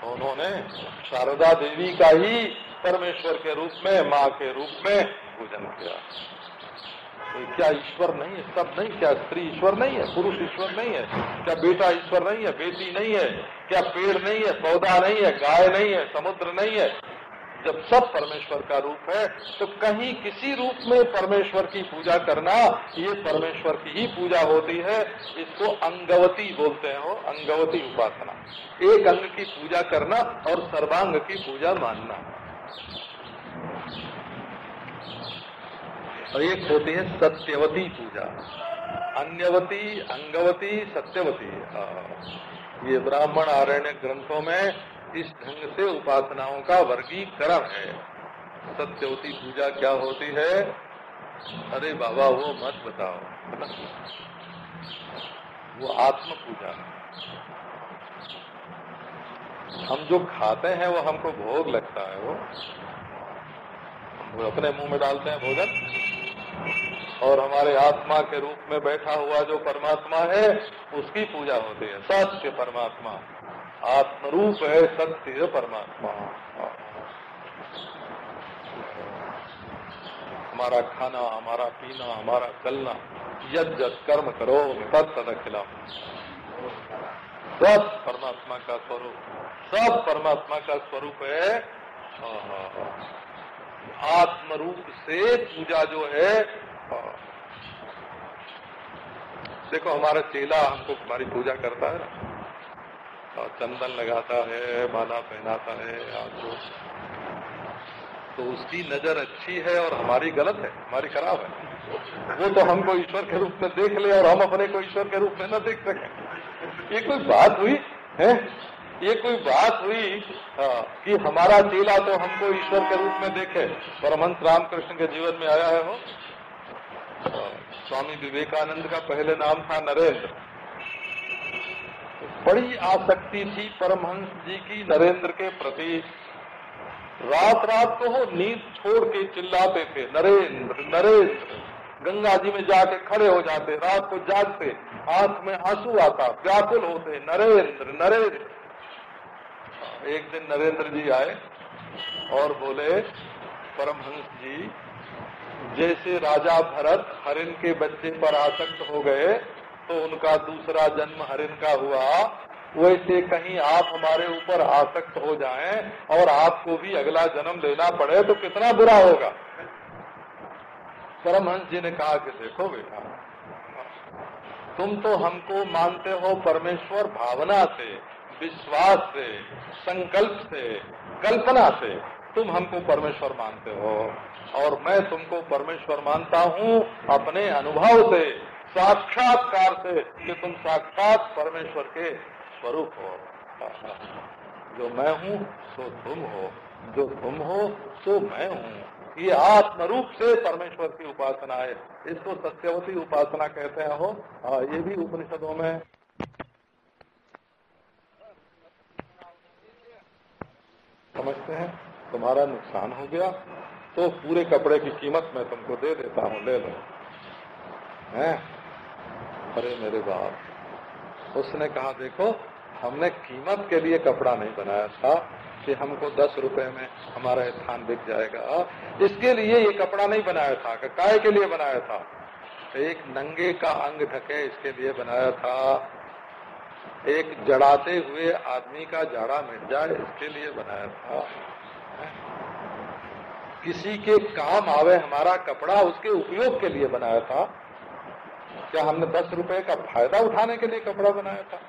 तो उन्होंने शारदा देवी का ही परमेश्वर के रूप में, माँ के रूप में पूजन किया। तो क्या ईश्वर नहीं है? सब नहीं, क्या स्त्री ईश्वर नहीं है? पुरुष ईश्वर नहीं है? क्या बेटा ईश्वर नहीं है? बेटी नहीं है? क्या पेड़ नहीं है? पौधा नहीं है? गाय नहीं है? समुद्र नहीं है? जब सब परमेश्वर का रूप है तो कहीं किसी रूप में परमेश्वर की पूजा करना, ये परमेश्वर की ही पूजा होती है, इसको अंगवती बोलते हैं अंगवती उपासना। एक अंग की पूजा करना और सर्वांग की पूजा मानना। और एक होती है सत्यवती पूजा। अन्यवती, अंगवती, सत्यवती। ये ब्राह्मण आरण्य ग्रंथों में इस ढंग से उपासनाओं का वर्गीकरण है। सत्यवती पूजा क्या होती है? अरे बाबा, वो मत बताओ। वो आत्म पूजा है। हम जो खाते हैं, वो हमको भोग लगता है वो। वो अपने मुँह में डालते हैं भोजन। और हमारे आत्मा के रूप में बैठा हुआ जो परमात्मा है, उसकी पूजा होती है। सत्य परमात्मा। आत्मरूप है, सत्य परमात्मा। हमारा खाना, हमारा पीना, हमारा चलना यद जद कर्म करो, तद तद खिला सब परमात्मा का स्वरूप, सब परमात्मा का स्वरूप है। आत्मरूप से पूजा जो है देखो, हमारा चेला हमको हमारी पूजा करता है ना। और चंदन लगाता है माला पहनाता है आपको तो उसकी नज़र अच्छी है और हमारी गलत है हमारी खराब है। वो तो हमको ईश्वर के रूप में देख ले और हम अपने को ईश्वर के रूप में न देख सके। ये कोई बात हुई है? ये कोई बात हुई आ, कि हमारा चेला तो हमको ईश्वर के रूप में देखे। परमहंस रामकृष्ण के जीवन में आया है वो। स्वामी विवेकानंद का पहले नाम था नरेंद्र। बड़ी आसक्ति थी परमहंस जी की नरेंद्र के प्रति। रात रात को वो नींद छोड़ के चिल्लाते थे, नरेंद्र नरेंद्र। गंगा जी में जाके खड़े हो जाते, रात को जागते आँख में आँसू आता, व्याकुल होते, नरेंद्र नरेंद्र। एक दिन नरेंद्र जी आए और बोले, परमहंस जी, जैसे राजा भरत हरिन के बच्चे पर आसक्त हो गए तो उनका दूसरा जन्म हरिन का हुआ। वैसे कहीं आप हमारे ऊपर आसक्त हो जाएँ और आपको भी अगला जन्म लेना पड़े तो कितना बुरा होगा। परमहंस जी ने कहा कि देखो बेटा, तुम तो हमको मानते हो परमेश्वर भावना से, विश्वास से, संकल्प से, कल्पना से। तुम हमको परमेश्वर मानते हो और मैं तुमको परमेश्वर मानता हूँ अपने अनुभव से। साक्षात्कार से कि तुम साक्षात परमेश्वर के स्वरूप हो। जो मैं हूँ सो तुम हो। जो तुम हो सो मैं हूँ। ये आत्म रूप से परमेश्वर की उपासना है। इसको सत्यवती उपासना कहते हैं हो आ, ये भी उपनिषदों में समझते हैं? तुम्हारा नुकसान हो गया तो पूरे कपड़े की कीमत मैं तुमको दे देता हूँ। ले लो। हैं? अरे मेरे बाप। उसने कहा, देखो, हमने कीमत के लिए कपड़ा नहीं बनाया था कि हमको दस रुपए में हमारा स्थान बिक जाएगा। इसके लिए ये कपड़ा नहीं बनाया था काय के लिए बनाया था? एक नंगे का अंग ढके इसके लिए बनाया था। एक जड़ाते हुए आदमी का जाड़ा मिट जाए इसके लिए बनाया था। किसी के काम आवे, हमारा कपड़ा उसके उपयोग के लिए बनाया था। क्या हमने दस रुपए का फ़ायदा उठाने के लिए कपड़ा बनाया था?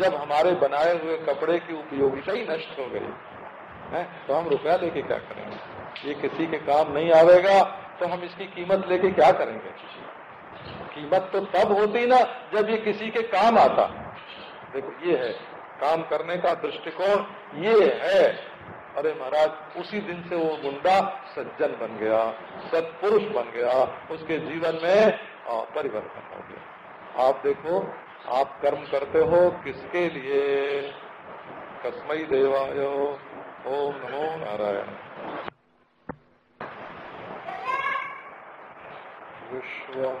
जब हमारे बनाए हुए कपड़े की उपयोगिता ही नष्ट हो गई, है तो हम रुपया लेके क्या करेंगे? ये किसी के काम नहीं आवेगा तो हम इसकी कीमत लेके क्या करेंगे? कीमत तो तब होती ना जब ये किसी के काम आता। देखो, ये है, काम करने का दृष्टिकोण ये है। अरे महाराज, उसी दिन से वो गुंडा सज्जन बन गया, सत्पुरुष बन गया, उसके जीवन में परिवर्तन हो गया। आप देखो, आप कर्म करते हो, किसके लिए? कस्मई देवाय, ओम नमो नारायण। विश्व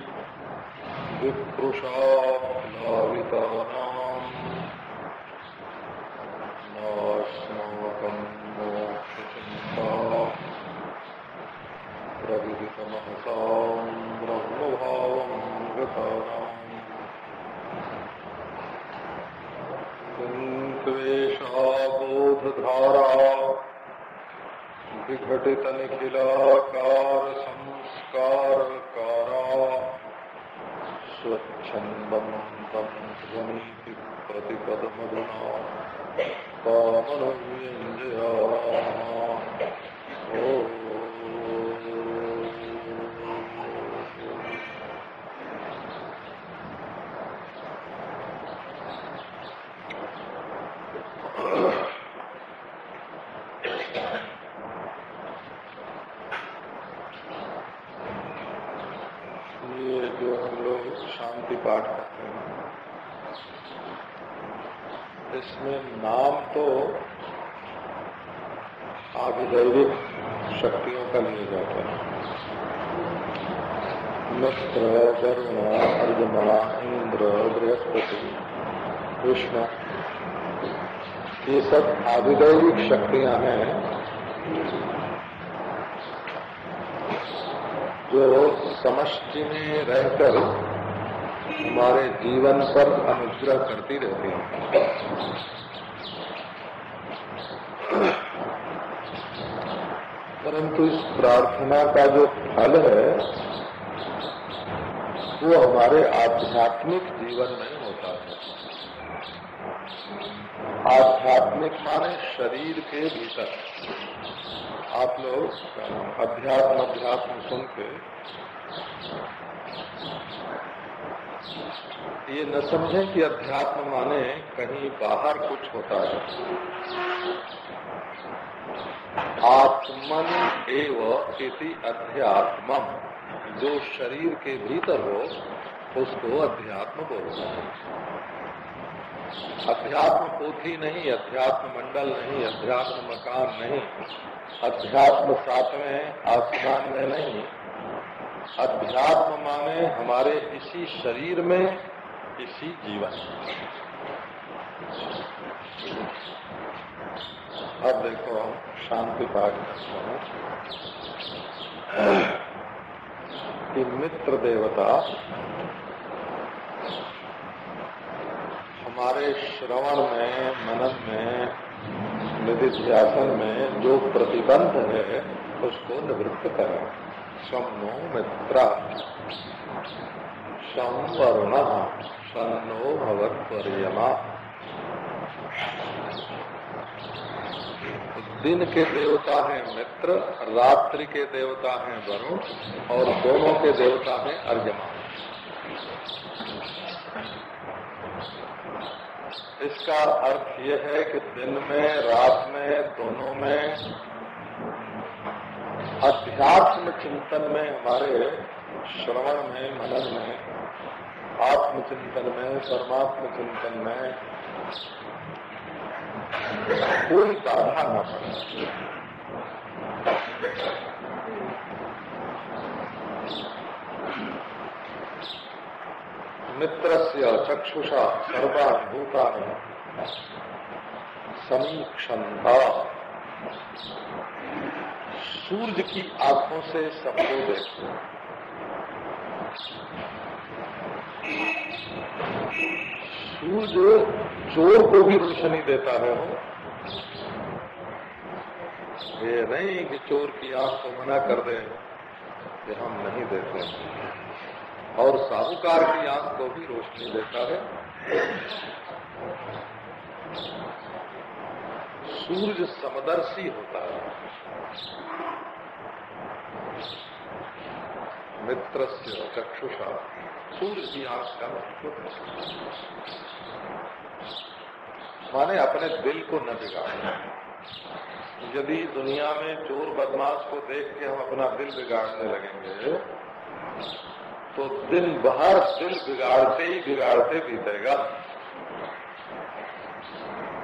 विकृशाप्लावितानाम् नास्माकम् मोक्षचिन्ता प्रविदितमहसाम् ब्रह्मभावम् संस्कार छन्दं प्रतिपदमधुना कामनव्यञ्जया ॐ आधिदैविक शक्तियाँ हैं। जो समष्टि में रहकर हमारे जीवन पर अनुग्रह करती रहती हैं। परंतु इस प्रार्थना का जो फल है, वो हमारे आध्यात्मिक जीवन में होता है। आध्यात्मिक माने शरीर के भीतर। आप लोग अध्यात्म अध्यात्म सुन के ये न समझें कि अध्यात्म माने कहीं बाहर कुछ होता है। आत्मन एव इति अध्यात्म। जो शरीर के भीतर हो, उसको अध्यात्म बोलते हैं। अध्यात्म पोथी नहीं अध्यात्म मंडल नहीं अध्यात्म मकान नहीं। अध्यात्म सातवें आसमान में नहीं। अध्यात्म माने हमारे इसी शरीर में, इसी जीवन। अब देखो हम शांति पाठ करते हैं। कि मित्र देवता हमारे श्रवण में, मनन में निधिध्यासन में जो प्रतिबंध है, उसको निवृत्त करें। समो मित्र। संवर्ण सन्नो भगवत दिन के देवता हैं मित्र, रात्रि के देवता हैं वरुण, और दोनों के देवता हैं अर्जमा इसका अर्थ यह है कि दिन में, रात में, दोनों में, अध्यात्म चिंतन में हमारे श्रवण में, मनन में, आत्मचिंतन में, परमात्म चिंतन में कोई बाधा न पड़े मित्र से चक्षुषा सर्वाभूता समीक्षणता सूर्य की आँखों से सबको देखो। सूर्य चोर को भी रोशनी देता है हो ये नहीं कि चोर की आँख को मना कर दे कि हम नहीं देते। और साहूकार की आँख को भी रोशनी देता है। सूर्य समदर्शी होता है। मित्र से चक्षुषा। सूर्य की आँख का माने अपने दिल को न बिगाड़ना। यदि दुनिया में चोर बदमाश को देख के हम अपना दिल बिगाड़ने लगेंगे तो दिन भर दिल बिगाड़ते ही बिगाड़ते बीतेगा।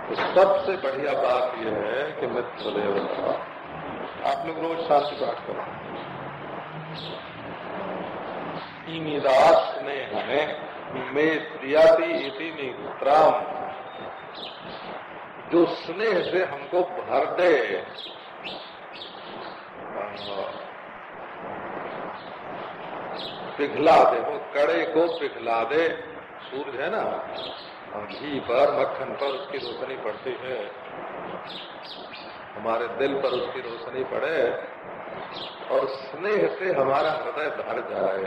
तो सबसे बढ़िया बात यह है कि मित्र देवता आप लोग रोज शांति पाठ करो। ईमिदास ने हमें में प्रियाती इति मित्राम जो स्नेह से हमको भर दे। पिघला दे, वो कड़े को पिघला दे। सूर्य है ना घी पर, मक्खन पर उसकी रोशनी पड़ती है। हमारे दिल पर उसकी रोशनी पड़े और स्नेह से हमारा हृदय भर जाए।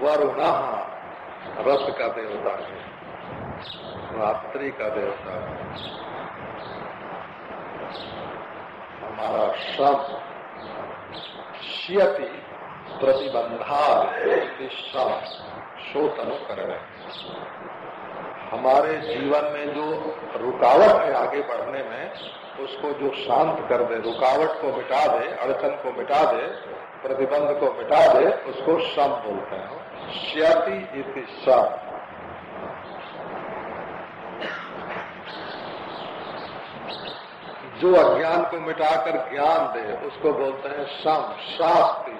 वरुणा रस का देवता है, रात्रि का देवता है। हमारा श्रम शियति प्रतिबंधा शोतन कर हमारे जीवन में जो रुकावट है आगे बढ़ने में, उसको जो शांत कर दे, रुकावट को मिटा दे, अड़चन को मिटा दे, प्रतिबंध को मिटा दे, उसको श्रम बोलते हैं। श्यति इति श्रम जो अज्ञान को मिटाकर ज्ञान दे, उसको बोलते हैं सम शास्त्री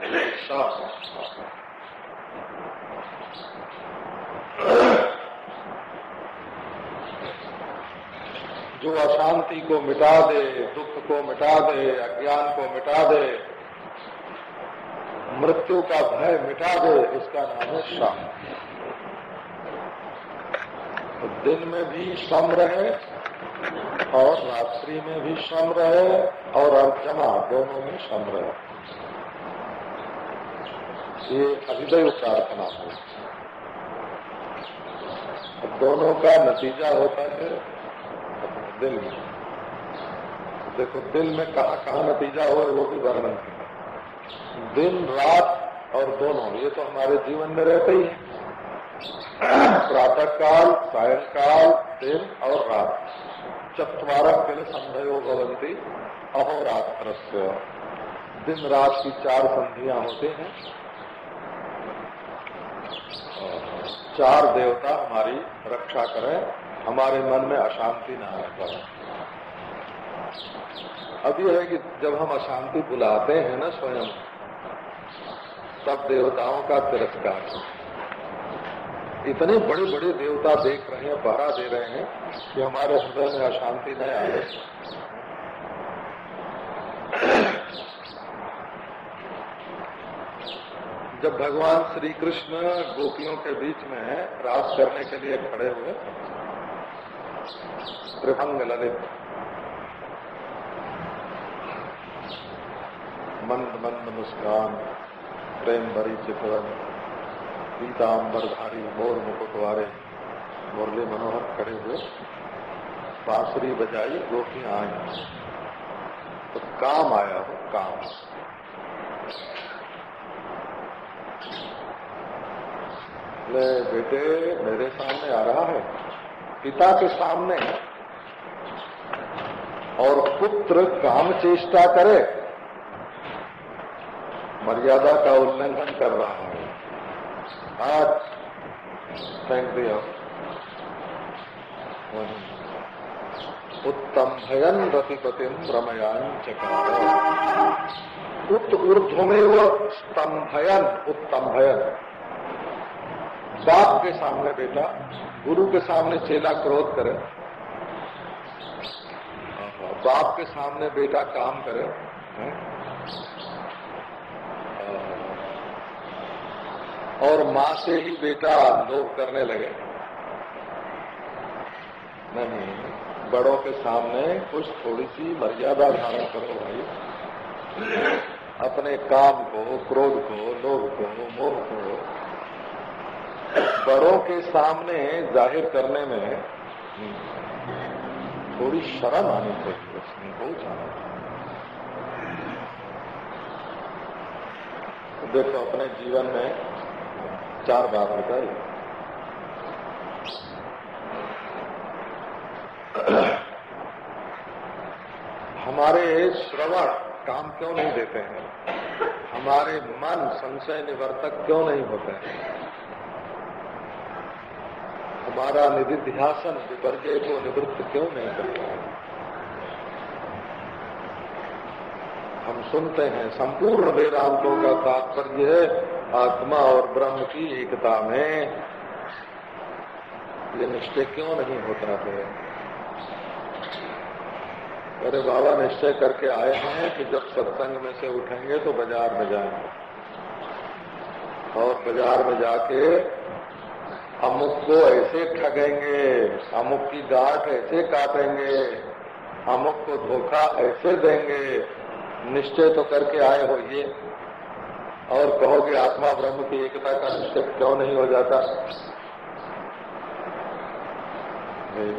जो अशांति को मिटा दे, दुख को मिटा दे, अज्ञान को मिटा दे, मृत्यु का भय मिटा दे इसका नाम है श्रम तो दिन में भी सम रहे और रात्रि में भी श्रम रहे और अर्चना दोनों में श्रम रहे। ये अभिदय प्रार्थना है। दोनों का नतीजा होता है दिल में। देखो, दिल में कहा कहा नतीजा हो, वो भी वर्णन दिन, रात और दोनों, ये तो हमारे जीवन में रहते ही है। प्रातः काल सायंकाल, दिन और रात। चतवार किल संधयो भवंती अहोरात्र दिन रात की चार संधियाँ होते हैं। चार देवता हमारी रक्षा करें। हमारे मन में अशांति न पाए अब यह है कि जब हम अशांति बुलाते हैं ना स्वयं, तब देवताओं का तिरस्कार इतने बड़े बड़े देवता देख रहे हैं पहरा दे रहे हैं, कि हमारे हृदय में अशांति न आए जब भगवान श्री कृष्ण गोपियों के बीच में रास करने के लिए खड़े हुए, त्रिभंग ललित। मंद मंद मुस्कान, प्रेम भरी चितवन। पीताम्बरधारी मोर मुकुट वाले मुरली मनोहर खड़े हुए। बांसुरी बजाई गोपी आई तो काम आया हो, काम। ले बेटे, मेरे सामने आ रहा है। पिता के सामने। और पुत्र काम चेष्टा करे। मर्यादा का उल्लंघन कर रहा है। आज फेंक दिया उत्तम भयन रतिपतिम रमयान चकार। उत ऊर्ध्वमें स्तंभयन उत्तम भयन बाप के सामने बेटा, गुरु के सामने चेला क्रोध करे। बाप के सामने बेटा काम करे और माँ से ही बेटा लोभ करने लगे। नहीं, बड़ों के सामने कुछ थोड़ी सी मर्यादा धारण करो भाई। अपने काम को, क्रोध को, लोभ को, मोह को बड़ों के सामने ज़ाहिर करने में थोड़ी शर्म आनी चाहिए, उसमें बहुत आना देखो, अपने जीवन में चार बात बताई। हमारे श्रवण काम क्यों नहीं देते हैं? हमारे मन संशय निवर्तक क्यों नहीं होते हैं? हमारा निधिध्यासन विपर्जय को निवृत्त क्यों नहीं करता है? हम सुनते हैं संपूर्ण वेदांतों का तात्पर्य है आत्मा और ब्रह्म की एकता में ये निश्चय क्यों नहीं होता है? अरे बाबा, निश्चय करके आए हैं कि जब सत्संग में से उठेंगे तो बाज़ार में जाएँगे। और बाज़ार में जाके अमुक को ऐसे ठगेंगे, अमुक की गांठ ऐसे काटेंगे, अमुक को धोखा ऐसे देंगे। निश्चय तो करके आए हो ये और कहोगे, आत्मा ब्रह्म की एकता का निश्चय क्यों नहीं हो जाता? नहीं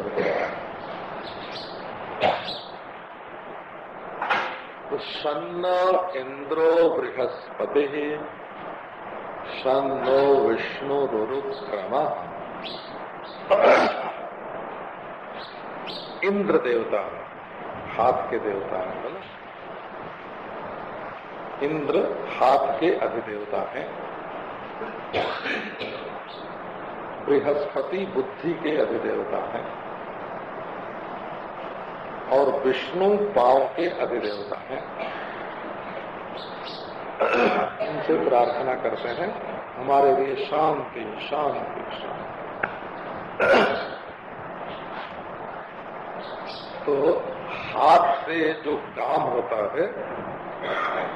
तो सन्न इंद्रो बृहस्पति नो विष्णु रुरुक्रम इंद्र देवता, हाथ के देवता है, बोला? इंद्र हाथ के अधिदेवता हैं। बृहस्पति बुद्धि के अधिदेवता हैं और विष्णु पाँव के अधिदेवता हैं। उनसे प्रार्थना करते हैं। हमारे लिए शांति शांति शांति। तो हाथ से जो काम होता है,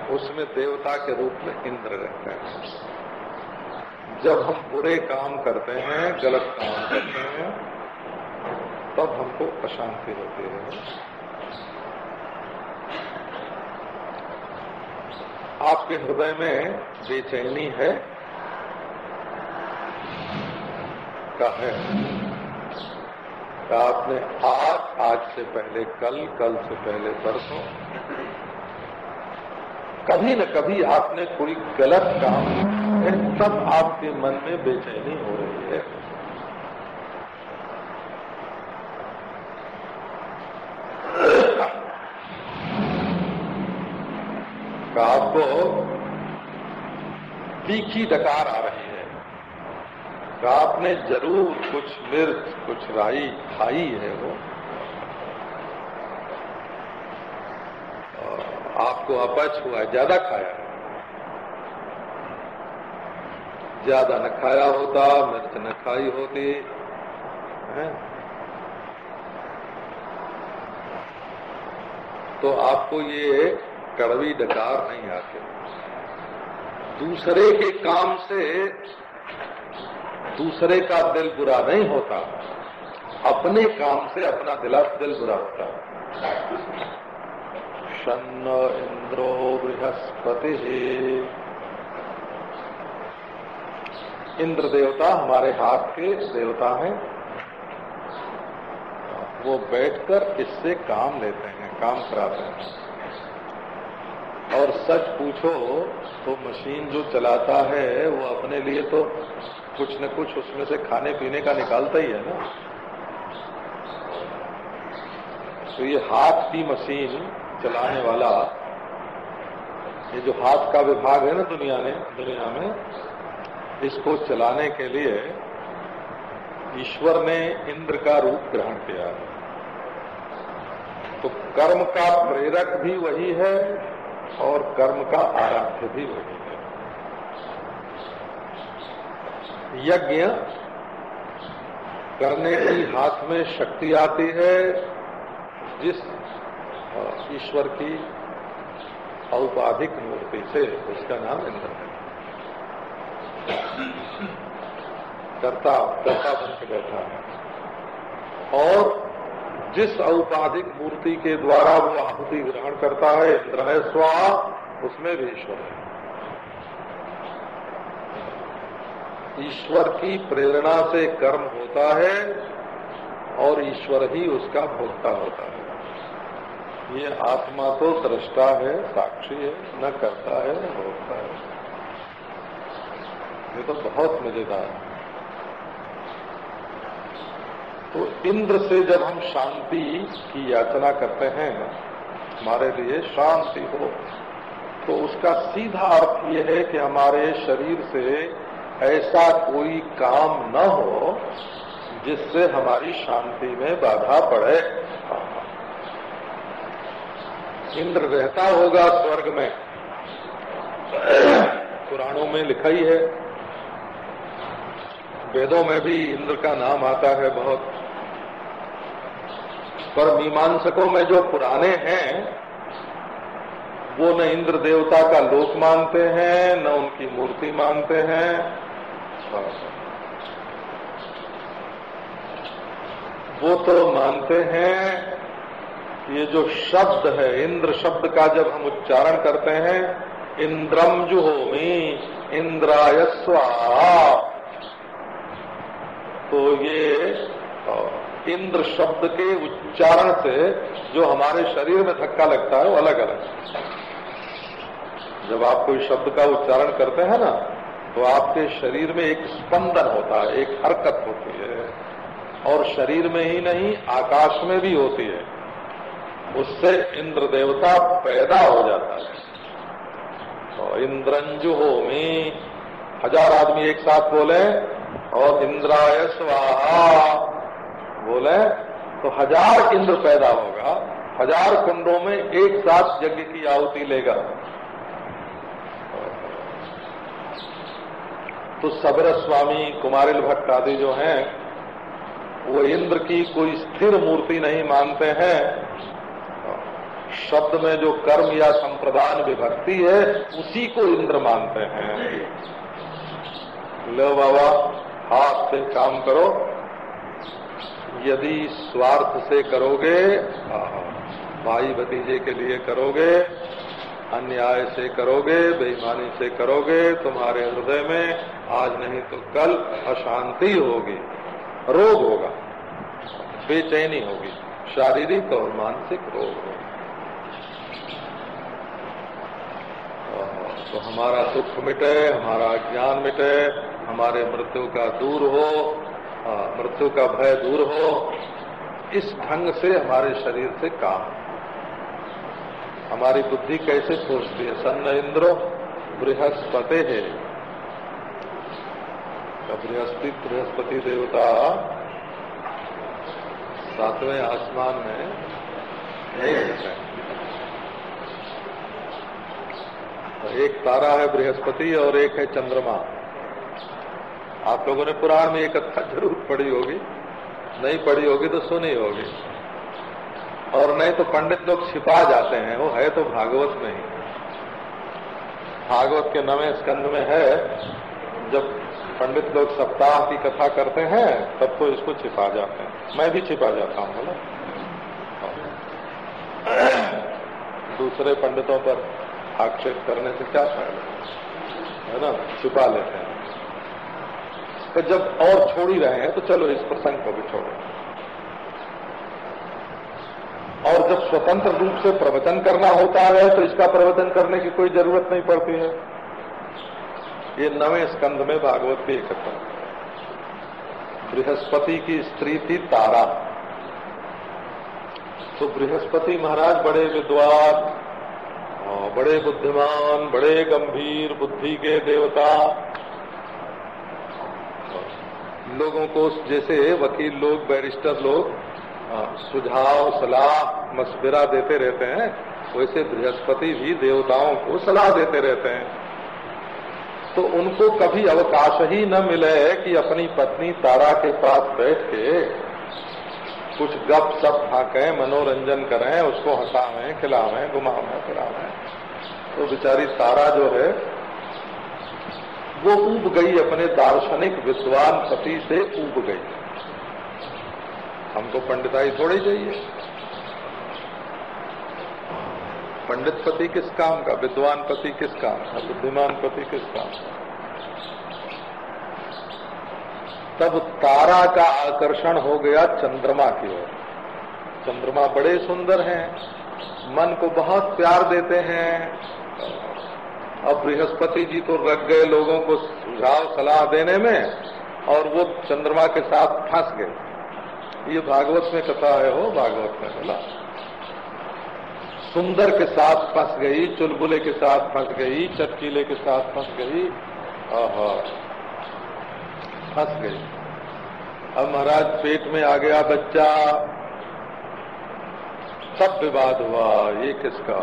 उसमें देवता के रूप में इंद्र रहते हैं। जब हम बुरे काम करते हैं, गलत काम करते हैं, तब हमको अशांति होती है। आपके हृदय में बेचैनी है, का है। आपने, आज आज से पहले, कल कल से पहले, परसों। कभी न कभी आपने कोई गलत काम है, सब आपके मन में बेचैनी हो रही है। आपको, तीखी डकार आ रही है आपने ज़रूर कुछ मिर्च, कुछ राई खाई है वो। आपको अपच हुआ है, ज़्यादा खाया है। ज़्यादा न खाया होता, मिर्च न खाई होती, है? तो आपको ये कड़वी डकार नहीं आते। दूसरे के काम से दूसरे का दिल बुरा नहीं होता, अपने काम से अपना दिला दिल बुरा होता। शन्न इंद्रो बृहस्पति। इंद्र देवता हमारे हाथ के देवता हैं। वो बैठकर इससे काम लेते हैं, काम कराते हैं। और सच पूछो तो मशीन जो चलाता है, वो अपने लिए तो कुछ न कुछ उसमें से खाने पीने का निकालता ही है ना। तो ये हाथ की मशीन चलाने वाला, ये जो हाथ का विभाग है ना दुनिया ने दुनिया में, इसको चलाने के लिए ईश्वर ने इंद्र का रूप ग्रहण किया है। तो कर्म का प्रेरक भी वही है और कर्म का आराध्य भी वही है यज्ञ करने की हाथ में शक्ति आती है, जिस ईश्वर की औपाधिक मूर्ति से, उसका नाम इंद्र है। कर्ता कर्ता बन के बैठा है। और जिस औपाधिक मूर्ति के द्वारा वो आहुति ग्रहण करता है, इंद्र है, स्वा, उसमें भी ईश्वर है। ईश्वर की प्रेरणा से कर्म होता है और ईश्वर ही उसका भोक्ता होता है। ये आत्मा तो दृष्टा है, साक्षी है, न करता है, न भोगता है। ये तो बहुत मज़ेदार है। तो इंद्र से जब हम शांति की याचना करते हैं, हमारे लिए शांति हो तो उसका सीधा अर्थ ये है कि हमारे शरीर से ऐसा कोई काम न हो जिससे हमारी शांति में बाधा पड़े। इंद्र रहता होगा स्वर्ग में। पुराणों में लिखा ही है। वेदों में भी इंद्र का नाम आता है बहुत। पर मीमांसकों में जो पुराने हैं, वो न इंद्र देवता का लोक मानते हैं, न उनकी मूर्ति मानते हैं वो तो मानते हैं ये जो शब्द है, इंद्र शब्द का जब हम उच्चारण करते हैं, इंद्रम जुहोमी इंद्राय तो ये इंद्र शब्द के उच्चारण से जो हमारे शरीर में धक्का लगता है, वो अलग अलग जब आप कोई शब्द का उच्चारण करते हैं ना तो आपके शरीर में एक स्पंदन होता है, एक हरकत होती है। और शरीर में ही नहीं, आकाश में भी होती है। उससे इंद्र देवता पैदा हो जाता है। तो इंद्रंजु हो, में, हज़ार आदमी एक साथ बोले, और इंद्राय स्वाहा बोले तो हज़ार इंद्र पैदा होगा। हज़ार कुंडों में एक साथ यज्ञ की आहुति लेगा। तो सबर स्वामी कुमारिल भट्ट आदि जो हैं, वो इंद्र की कोई स्थिर मूर्ति नहीं मानते हैं। शब्द में जो कर्म या संप्रदान विभक्ति है, उसी को इंद्र मानते हैं। लो बाबा, हाथ से काम करो। यदि स्वार्थ से करोगे भाई भतीजे के लिए करोगे अन्याय से करोगे, बेईमानी से करोगे, तुम्हारे हृदय में आज नहीं तो कल अशांति होगी, रोग होगा, बेचैनी होगी, शारीरिक और मानसिक रोग होगा। तो हमारा दुख मिटे, हमारा ज्ञान मिटे, हमारे मृत्यु का दूर हो, मृत्यु का भय दूर हो, इस ढंग से हमारे शरीर से काम हमारी बुद्धि कैसे सोचती है? सन्न इंद्र बृहस्पति है। बृहस्पति बृहस्पति देवता सातवें आसमान में तो एक तारा है बृहस्पति और एक है चंद्रमा। आप लोगों ने पुराण में एक कथा ज़रूर पढ़ी होगी। नहीं पढ़ी होगी तो सुनी होगी। और नहीं तो पंडित लोग छिपा जाते हैं, वो है तो भागवत में ही। भागवत के नवे स्कंध में है, जब पंडित लोग सप्ताह की कथा करते हैं, तब तो इसको छिपा जाते हैं। मैं भी छिपा जाता हूँ बोला दूसरे पंडितों पर आक्षेप करने से क्या फ़ायदा? है ना? छुपा लेते हैं। तो जब और छोड़ ही रहे हैं तो चलो इस प्रसंग को भी छोड़ो और जब स्वतंत्र रूप से प्रवचन करना होता है तो इसका प्रवचन करने की कोई ज़रूरत नहीं पड़ती है। ये नवे स्कंध में भागवत की कथा। बृहस्पति की स्त्री थी तारा। तो बृहस्पति महाराज बड़े विद्वान बड़े बुद्धिमान, बड़े गंभीर बुद्धि के देवता। लोगों को जैसे वकील लोग, बैरिस्टर लोग सुझाव, सलाह मशविरा देते रहते हैं। वैसे बृहस्पति भी देवताओं को सलाह देते रहते हैं। तो उनको कभी अवकाश ही न मिले कि अपनी पत्नी तारा के पास बैठ के कुछ गप सप फाके मनोरंजन करें, उसको हंसावें, खिलावें, घुमावें, फिरावें। तो बेचारी तारा जो है, वो उब गई अपने दार्शनिक विद्वान पति से उब गई। हमको पंडिताई थोड़ी चाहिए। पंडित पति किस काम का? विद्वान पति किस काम का? बुद्धिमान पति किस काम का? तब तारा का आकर्षण हो गया चंद्रमा की ओर। चंद्रमा बड़े सुंदर हैं, मन को बहुत प्यार देते हैं। अब बृहस्पति जी तो रख गए लोगों को सुझाव, सलाह देने में, और वो चंद्रमा के साथ फंस गए। ये भागवत में कथा है, हो भागवत में बोला सुंदर के साथ फंस गई, चुलबुले के साथ फंस गई, चटकीले के साथ फंस गई फंस गई। अब महाराज पेट में आ गया बच्चा। सब विवाद हुआ, ये किसका?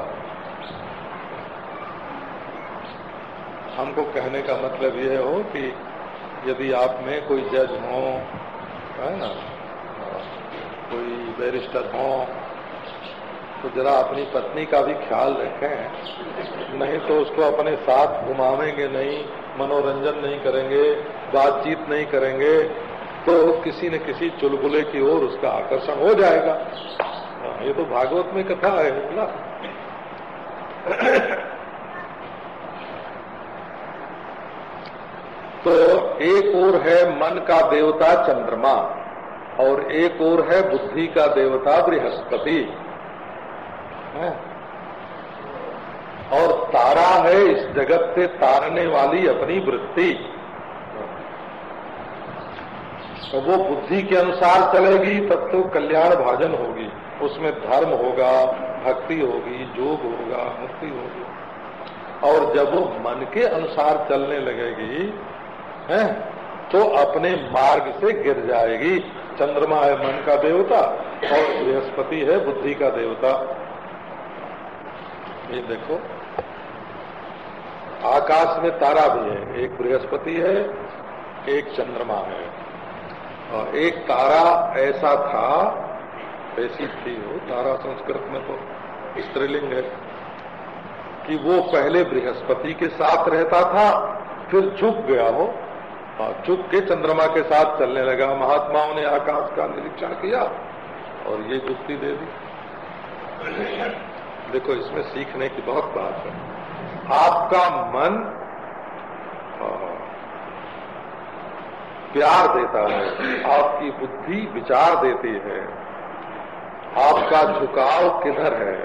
हमको कहने का मतलब यह हो कि यदि आप में कोई जज हो, है ना? कोई बैरिस्टर हो तो जरा अपनी पत्नी का भी ख्याल रखें। नहीं तो उसको अपने साथ घुमावेंगे नहीं मनोरंजन नहीं करेंगे बातचीत नहीं करेंगे तो किसी न किसी चुलबुले की ओर उसका आकर्षण हो जाएगा। हाँ, ये तो भागवत में कथा है ना? तो एक ओर है मन का देवता चंद्रमा और एक और है बुद्धि का देवता बृहस्पति। और तारा है इस जगत से तारने वाली अपनी वृत्ति। तो वो बुद्धि के अनुसार चलेगी, तब तो कल्याण भाजन होगी। उसमें धर्म होगा, भक्ति होगी, जोग होगा, मुक्ति होगी। और जब वो मन के अनुसार चलने लगेगी, है तो अपने मार्ग से गिर जाएगी। चंद्रमा है मन का देवता और बृहस्पति है बुद्धि का देवता। ये देखो। आकाश में तारा भी है। एक बृहस्पति है, एक चंद्रमा है। और एक तारा ऐसा था, ऐसी थी वो, तारा संस्कृत में तो स्त्रीलिंग है, कि वो पहले बृहस्पति के साथ रहता था, फिर झुक गया हो और झुक के चंद्रमा के साथ चलने लगा। महात्माओं ने आकाश का निरीक्षण किया और ये जुक्ति दे दी। देखो, इसमें सीखने की बहुत बात है। आपका मन प्यार देता है, आपकी बुद्धि विचार देती है, आपका झुकाव किधर है,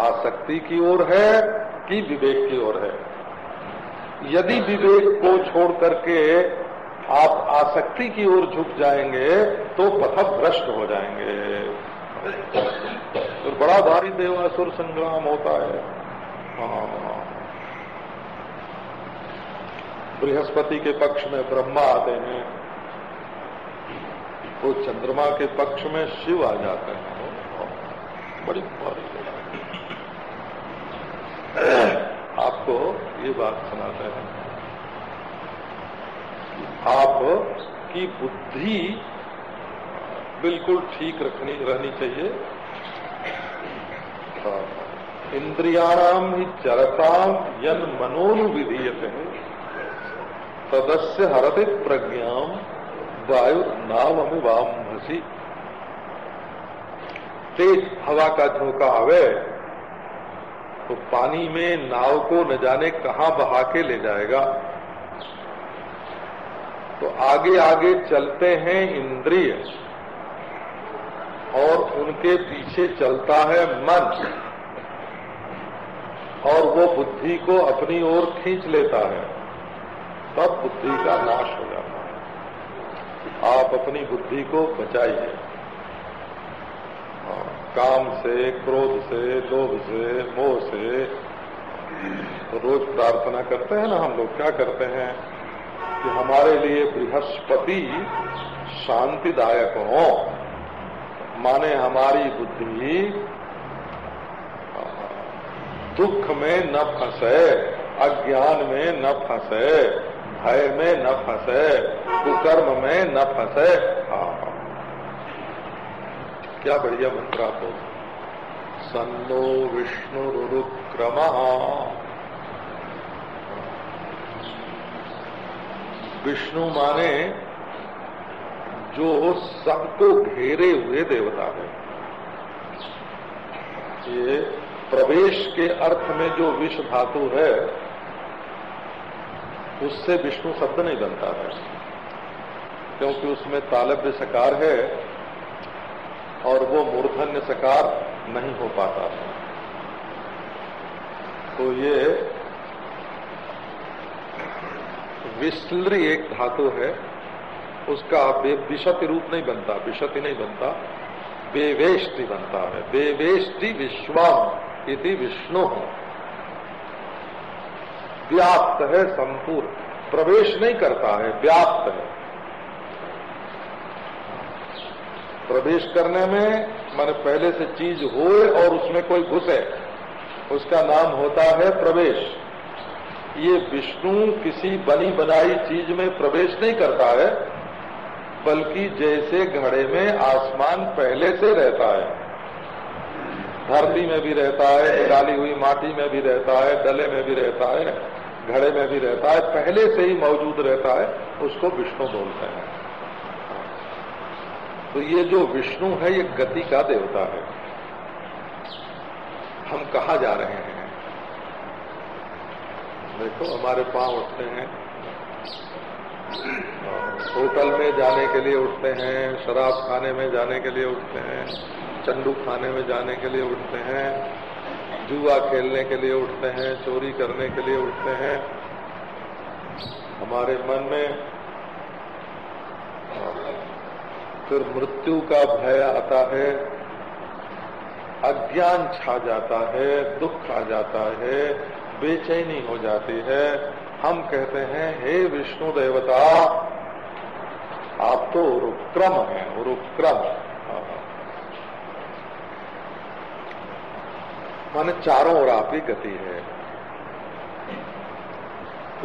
आसक्ति की ओर है कि विवेक की ओर है? यदि विवेक को छोड़ करके आप आसक्ति की ओर झुक जाएँगे तो पथ भ्रष्ट हो जाएँगे। तो बड़ा भारी देवासुर संग्राम होता है। हाँ। बृहस्पति के पक्ष में ब्रह्मा आते हैं। तो चंद्रमा के पक्ष में शिव आ जाते हैं। बड़ी भारी। आपको ये बात सुनाते हैं आप की बुद्धि बिल्कुल ठीक रखनी, रहनी चाहिए। हाँ। इंद्रियाणाम ही चरताम यन मनोनुविधीयते है। सदस्य हरते प्रज्ञा वायु नाव वाम भसी तेज हवा का झोंका आवे तो पानी में नाव को न जाने कहाँ बहा के ले जाएगा। तो आगे आगे चलते हैं इंद्रिय और उनके पीछे चलता है मन और वो बुद्धि को अपनी ओर खींच लेता है। तब बुद्धि का नाश हो जाता है। आप अपनी बुद्धि को बचाइए। हाँ, काम से, क्रोध से, लोभ से, मोह से। तो रोज प्रार्थना करते हैं ना हम लोग, क्या करते हैं? कि हमारे लिए बृहस्पति शांतिदायक हो। माने हमारी बुद्धि दुख में न फंसे, अज्ञान में न फंसे, भय में न फंसे, कुकर्म में न फंसे क्या बढ़िया मंत्र आपको सन्नो विष्णु रुक्रम विष्णु माने जो सबको घेरे हुए देवता है। ये प्रवेश के अर्थ में जो विष धातु है, उससे विष्णु शब्द नहीं बनता है। क्योंकि उसमें तालव्य सकार है और वो मूर्धन्य सकार नहीं हो पाता। तो ये विस्लरी एक धातु है। उसका विशति रूप नहीं बनता विशति नहीं बनता, बेवेष्टि बनता है। बेवेष्टि विश्वाम इति विष्णु। व्याप्त है संपूर्ण। प्रवेश नहीं करता है, व्याप्त है। प्रवेश करने में, मैंने पहले से चीज़ होए और उसमें कोई घुसे, उसका नाम होता है प्रवेश। ये विष्णु किसी बनी बनाई चीज़ में प्रवेश नहीं करता है, बल्कि जैसे घड़े में आसमान पहले से रहता है। धरती में भी रहता है, डाली हुई माटी में भी रहता है, डले में भी रहता है, घड़े में भी रहता है, पहले से ही मौजूद रहता है, उसको विष्णु बोलते हैं। तो ये जो विष्णु है, ये गति का देवता है। हम कहा जा रहे हैं? देखो, हमारे पाँव उठते हैं। होटल में जाने के लिए उठते हैं, शराब खाने में जाने के लिए उठते हैं चंडू खाने में जाने के लिए उठते हैं, जुआ खेलने के लिए उठते हैं, चोरी करने के लिए उठते हैं। हमारे मन में फिर मृत्यु का भय आता है, अज्ञान छा जाता है, दुख आ जाता है, बेचैनी हो जाती है। हम कहते हैं, हे विष्णु देवता, आप तो उरुक्रम हैं, उरुक्रम। माने चारों ओर आपकी गति है।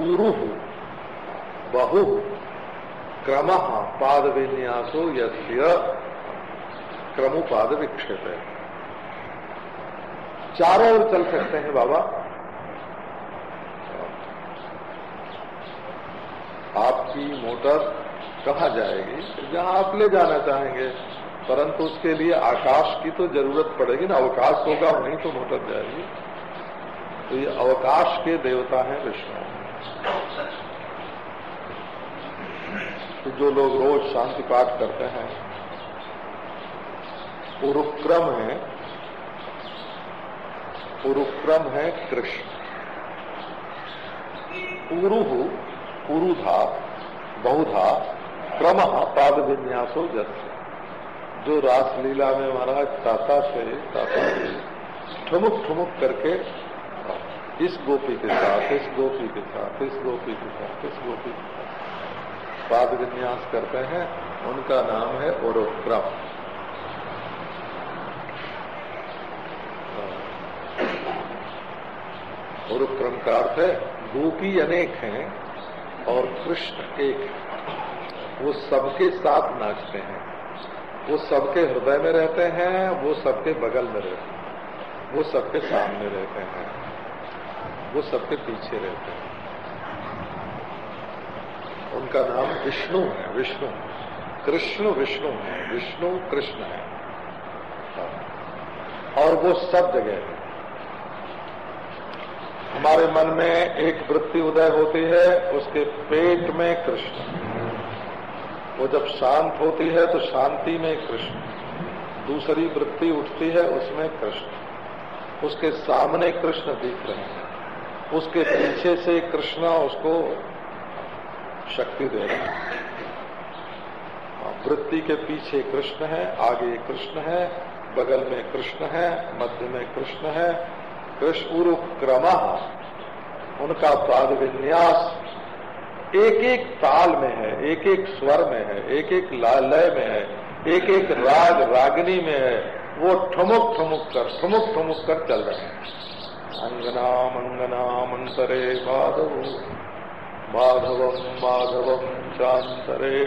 उरु बहु। क्रम पाद विन्यासो यस्य क्रमुपाद विक्षेप है चारों ओर चल सकते हैं बाबा। आपकी मोटर कहा जाएगी? जहाँ आप ले जाना चाहेंगे। परंतु उसके लिए आकाश की तो ज़रूरत पड़ेगी ना। अवकाश होगा, वहीं तो मोटर जाएगी। तो ये अवकाश के देवता हैं विष्णु तो जो लोग रोज शांति पाठ करते हैं, उरुक्रम है उरुक्रम है कृष्ण। उरु पुरुधा बहुधा, क्रम पाद विन्यासो जस जो रासलीला में महाराज ताता से ताता से ठुमुक ठुमुक करके, इस गोपी के साथ, इस गोपी के साथ, इस गोपी के साथ, इस गोपी के साथ। पाद विन्यास करते हैं, उनका नाम है ओरोक्रम ओरोक्रम का अर्थ है गोपी अनेक हैं और कृष्ण एक है। वो सबके साथ नाचते हैं। वो सबके हृदय में रहते हैं, वो सबके बगल में रहते हैं। वो सबके सामने रहते हैं। वो सबके पीछे रहते हैं। उनका नाम विष्णु है, विष्णु। कृष्ण विष्णु है, विष्णु कृष्ण है। और वो सब जगह है। हमारे मन में एक वृत्ति उदय होती है, उसके पेट में कृष्ण। वो जब शांत होती है तो शांति में कृष्ण। दूसरी वृत्ति उठती है, उसमें कृष्ण। उसके सामने कृष्ण दिख रहे हैं। उसके पीछे से कृष्ण उसको शक्ति दे रहा है। वृत्ति के पीछे कृष्ण है, आगे कृष्ण है, बगल में कृष्ण है, मध्य में कृष्ण है। कृष्ण उरु क्रम उनका पाद विन्यास एक एक ताल में है एक एक स्वर में है एक एक लय में है एक एक राग, रागनी में है। वो ठुमुक ठुमुक कर, ठुमुक ठुमुक कर चल रहे हैं। अंगना मंगना मंतरे बाधव। माधवम माधवम चांतरे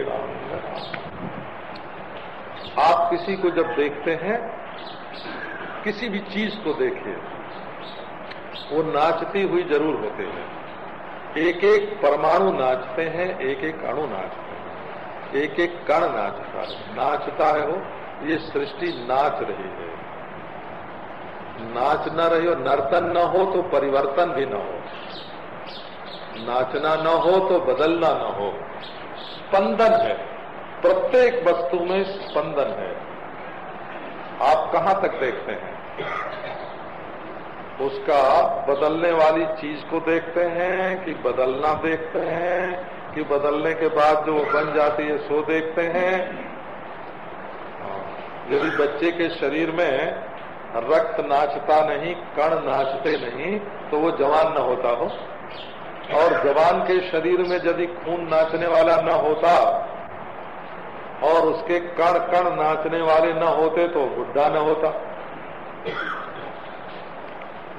आप किसी को जब देखते हैं, किसी भी चीज़ को देखिए, वो नाचती हुई ज़रूर होते हैं। एक एक परमाणु नाचते हैं एक एक अणु नाचते हैं। एक एक कण नाचता है। नाचता है वो, ये सृष्टि नाच रही है। नाच न रही हो, नर्तन न हो तो परिवर्तन भी न हो। नाचना न हो तो बदलना न हो। स्पंदन है। प्रत्येक वस्तु में स्पंदन है। आप कहाँ तक देखते हैं? उसका बदलने वाली चीज़ को देखते हैं कि बदलना देखते हैं, कि बदलने के बाद जो बन जाती है सो देखते हैं, यदि बच्चे के शरीर में रक्त नाचता नहीं, कण नाचते नहीं तो वो जवान न होता हो। और जवान के शरीर में यदि खून नाचने वाला न होता और उसके कण कण नाचने वाले न होते तो बुढ़ा न होता।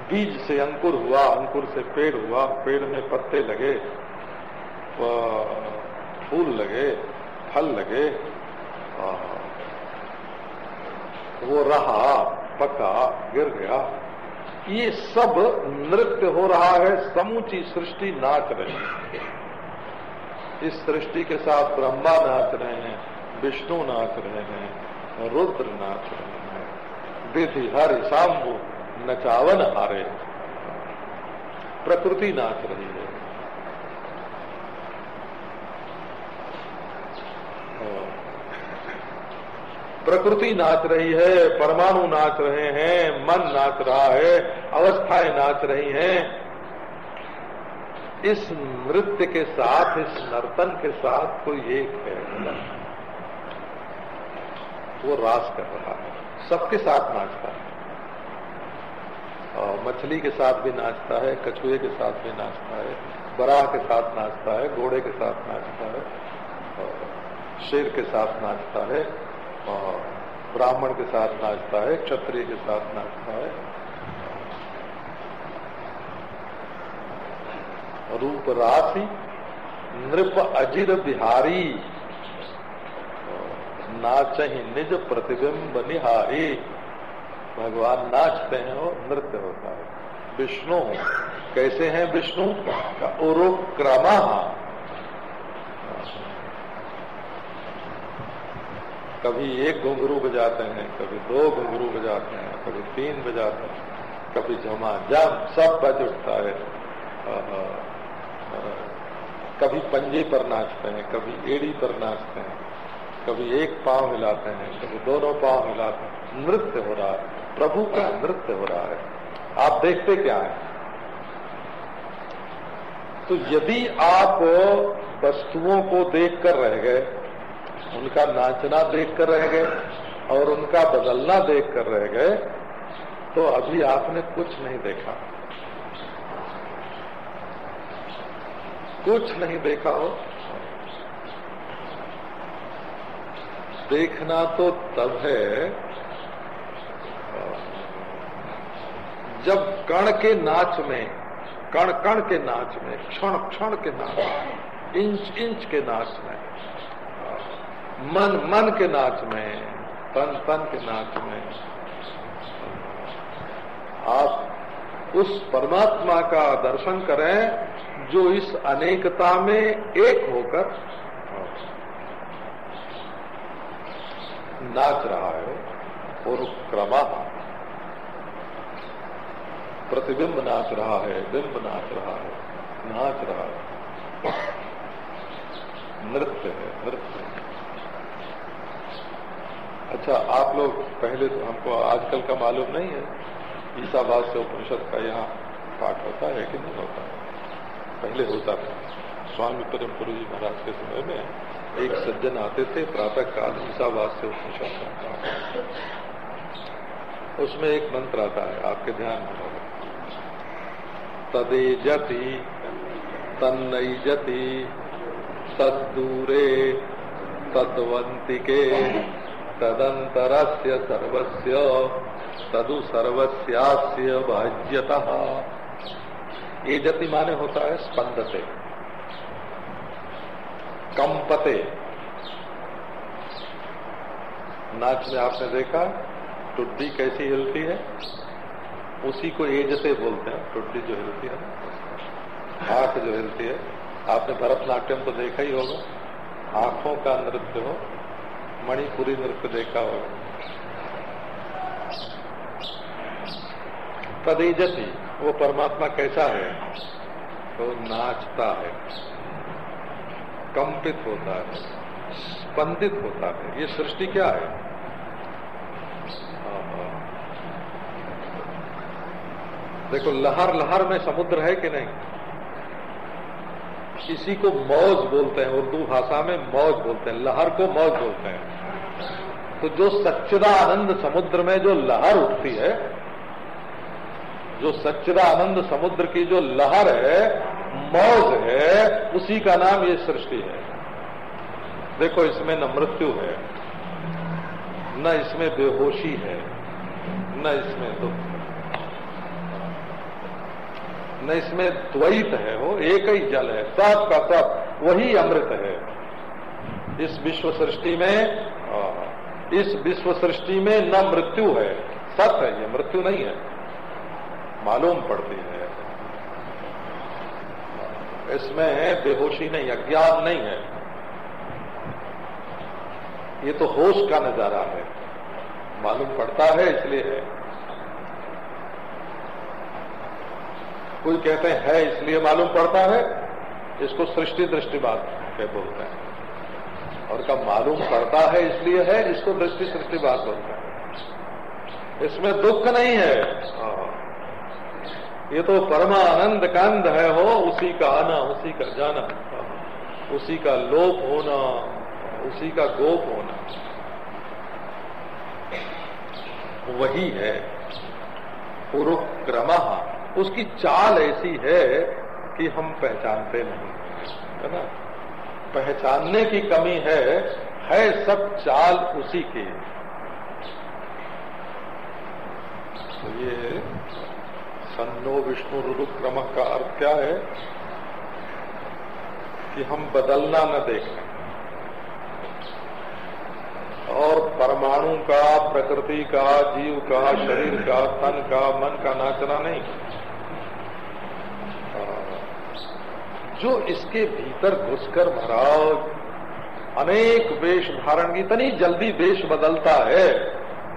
बीज से अंकुर हुआ, अंकुर से पेड़ हुआ, पेड़ में पत्ते लगे फूल लगे, फल लगे वो रहा, पका, गिर गया। ये सब नृत्य हो रहा है, समूची सृष्टि नाच रही है। इस सृष्टि के साथ ब्रह्मा नाच रहे हैं, विष्णु नाच रहे हैं, रुद्र नाच रहे हैं। विधि हरि शाम्भु नचावन हारे। प्रकृति नाच रही है। प्रकृति नाच रही है, परमाणु नाच रहे हैं, मन नाच रहा है, अवस्थाएँ नाच रही हैं। इस नृत्य के साथ, इस नर्तन के साथ कोई एक है वो रास कर रहा है। सबके साथ नाचता है। और मछली के साथ भी नाचता है, कछुए के साथ भी नाचता है, बराह के साथ नाचता है, घोड़े के साथ नाचता है शेर के साथ नाचता है। और ब्राह्मण के साथ नाचता है, क्षत्रिय के साथ नाचता है। रूप राशि, नृप अजिर बिहारी। नाच ही निज प्रतिबिंब निहारी। भगवान नाचते हैं और नृत्य होता है। विष्णु, कैसे हैं विष्णु? उरुक्रमा कभी एक घुंघरू बजाते हैं, कभी दो घुंघरू बजाते हैं, कभी तीन बजाते हैं, कभी जमा जम, सब बज उठता है। कभी पंजे पर नाचते हैं, कभी एड़ी पर नाचते हैं, कभी एक पाँव हिलाते हैं, कभी दोनों पाँव हिलाते हैं। नृत्य हो रहा है, प्रभु का नृत्य हो रहा है। आप देखते क्या है? तो यदि आप वस्तुओं को देख कर रह गए उनका नाचना देख कर रह गए और उनका बदलना देख कर रह गए तो अभी आपने कुछ नहीं देखा। कुछ नहीं देखा हो। देखना तो तब है, जब कण के नाच में कण कण के नाच में क्षण क्षण के नाच में इंच इंच के नाच में मन मन के नाच में, तन तन के नाच में। आप उस परमात्मा का दर्शन करें, जो इस अनेकता में एक होकर नाच रहा है और क्रमा प्रतिबिंब नाच रहा है, बिंब नाच रहा है नाच रहा है। नृत्य है, नृत्य। अच्छा आप लोग पहले तो हमको आजकल का मालूम नहीं है। ईसावाद से उपनिषद का यहाँ पाठ होता है कि नहीं होता? पहले होता था। स्वामी परम पुरु जी महाराज के समय में एक सज्जन आते थे प्रातः काल ईसावाद से उपनिषद का पाठ। उसमें एक मंत्र आता है, आपके ध्यान में होगा। तदेजति तन्नईजति तदूरे तद्वंतिके तदंतरस्य सर्वस्य, तदु सर्वस्यास्य भाज्यतः ये जति माने होता है स्पंदते कंपते। नाच में आपने देखा, टुड्डी कैसी हिलती है? उसी को एजते बोलते हैं, टुड्डी जो हिलती है आँख जो हिलती है। आपने भरतनाट्यम तो देखा ही होगा, आँखों का नृत्य हो मणिपुरी नृत्य देखा होगा तदीजति वो परमात्मा कैसा है? तो नाचता है, कंपित होता है, स्पंदित होता है। ये सृष्टि क्या है? देखो लहर लहर में समुद्र है कि नहीं? इसी को मौज बोलते हैं, उर्दू भाषा में मौज बोलते हैं, लहर को मौज बोलते हैं। तो जो सच्चिदानंद समुद्र में जो लहर उठती है, जो सच्चिदानंद समुद्र की जो लहर है, मौज है, उसी का नाम ये सृष्टि है। देखो, इसमें न मृत्यु है, न इसमें बेहोशी है, न इसमें दुख न इसमें द्वैत है वो, एक ही जल है, सब का सब, वही अमृत है। इस विश्व सृष्टि में इस विश्व सृष्टि में न मृत्यु है, सत है, ये मृत्यु नहीं है। मालूम पड़ती है। इसमें बेहोशी नहीं, अज्ञान नहीं है। ये तो होश का नज़ारा है। मालूम पड़ता है, इसलिए है। कोई कहते हैं, है, इसलिए मालूम पड़ता है। इसको सृष्टि दृष्टिवाद कह बोलते हैं। और कब मालूम पड़ता है, इसलिए है, इसको दृष्टि सृष्टिवाद बोलते हैं। इसमें दुख नहीं है। हाँ। ये तो परमानंद कंद है, हो, उसी का आना, उसी का जाना। उसी का लोप होना, उसी का गोप होना। वही है। पुरुक्रम उसकी चाल ऐसी है कि हम पहचानते नहीं, है ना? पहचानने की कमी है है सब चाल उसी की। तो ये सन्नो विष्णु रुद्रक्रम का अर्थ क्या है? कि हम बदलना न देखें। और परमाणु का, प्रकृति का, जीव का, शरीर का, तन का, मन का नाचना नहीं। जो इसके भीतर घुसकर महाराज अनेक वेश धारण की इतनी जल्दी वेश बदलता है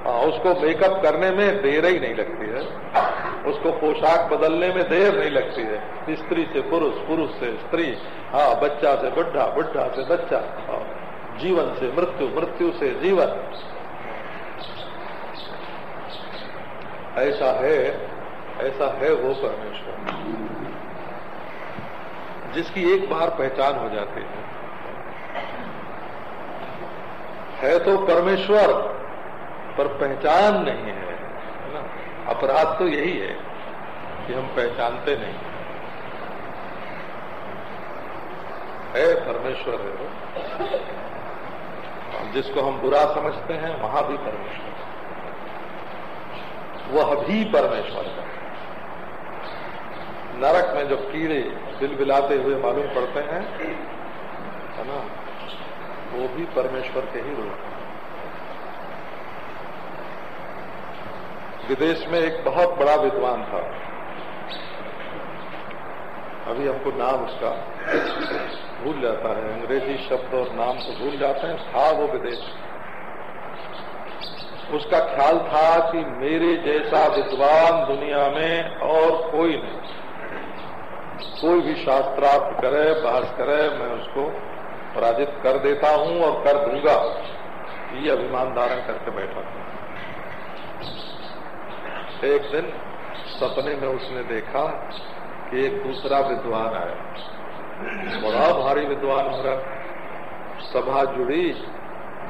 आ, उसको मेकअप करने में देर ही नहीं लगती है। उसको पोशाक बदलने में देर नहीं लगती है। स्त्री से पुरुष पुरुष से स्त्री हाँ बच्चा से बुढ़ा बुढ़ा से बच्चा हाँ, जीवन से मृत्यु मृत्यु से जीवन। ऐसा है ऐसा है वो परमेश्वर। जिसकी एक बार पहचान हो जाती है। है तो परमेश्वर, पर पहचान नहीं है ना? अपराध तो यही है कि हम पहचानते नहीं। है परमेश्वर है वो। जिसको हम बुरा समझते हैं, वहाँ भी परमेश्वर वह भी परमेश्वर है। नरक में जो कीड़े दिल बिलाते हुए मालूम पड़ते हैं, है ना, वो भी परमेश्वर के ही रूप विदेश में एक बहुत बड़ा विद्वान था। अभी हमको नाम उसका भूल जाता है। अंग्रेज़ी शब्द और नाम को भूल जाते हैं, था वो विदेश। उसका ख्याल था कि मेरे जैसा विद्वान दुनिया में और कोई नहीं। कोई भी शास्त्रार्थ करे, बहस करे, मैं उसको पराजित कर देता हूँ और कर दूँगा। ये अभिमान धारण करके बैठा था। एक दिन सपने में उसने देखा कि एक दूसरा विद्वान आया। बड़ा भारी विद्वान हो रहा सभा जुड़ी।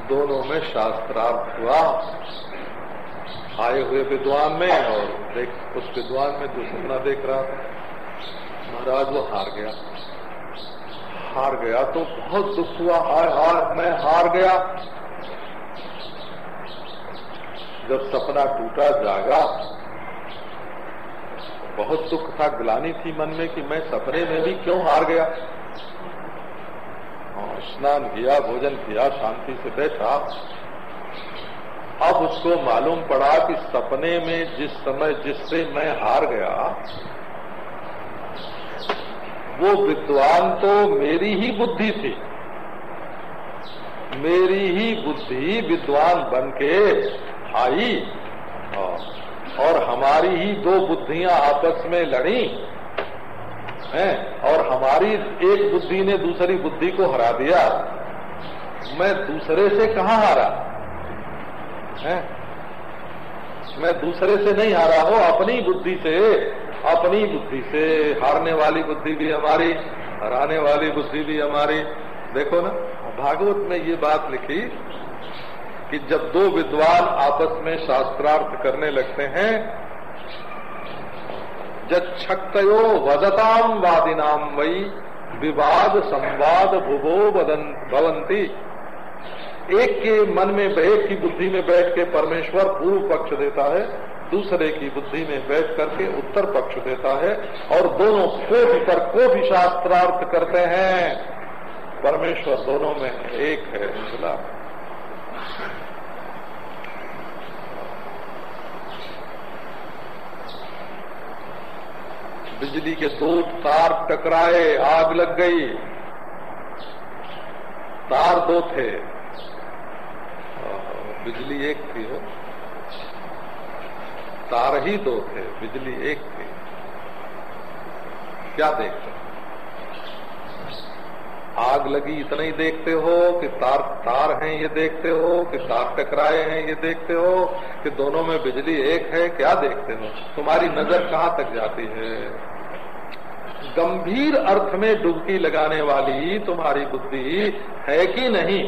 दोनों में शास्त्रार्थ हुआ। आए हुए विद्वान में और देख, उस विद्वान में जो सपना देख रहा था। महाराज, वो हार गया। हार गया तो बहुत दुख हुआ। हार हार मैं हार गया। जब सपना टूटा जागा, बहुत दुख था, ग्लानी थी मन में कि मैं सपने में भी क्यों हार गया। स्नान किया, भोजन किया, शांति से बैठा। अब उसको मालूम पड़ा कि सपने में जिस समय जिससे मैं हार गया वो विद्वान तो मेरी ही बुद्धि थी। मेरी ही बुद्धि विद्वान बन के आई और हमारी ही दो बुद्धियाँ आपस में लड़ी, है, और हमारी एक बुद्धि ने दूसरी बुद्धि को हरा दिया। मैं दूसरे से कहा हारा? है? मैं दूसरे से नहीं हारा हूँ, अपनी बुद्धि से, अपनी बुद्धि से। हारने वाली बुद्धि भी हमारी, हराने वाली बुद्धि भी हमारी। देखो ना, भागवत में ये बात लिखी कि जब दो विद्वान आपस में शास्त्रार्थ करने लगते हैं जक्षक्तयो वदताम वादिनाम वही विवाद संवाद भुवो भवंती एक के मन में एक की बुद्धि में बैठ के परमेश्वर पूर्व पक्ष देता है, दूसरे की बुद्धि में बैठ करके उत्तर पक्ष देता है, और दोनों को भी कर को भी शास्त्रार्थ करते हैं। परमेश्वर दोनों में एक है मिला बिजली के दो तार टकराए, आग लग गई। तार दो थे। बिजली एक थी हो। तार ही दो थे, बिजली एक थी। क्या देखते हो? आग लगी इतना ही देखते हो कि तार तार हैं ये देखते हो, कि तार टकराए हैं ये देखते हो, कि दोनों में बिजली एक है, क्या देखते हो? तुम्हारी नज़र कहाँ तक जाती है? गंभीर अर्थ में डुबकी लगाने वाली तुम्हारी बुद्धि है कि नहीं?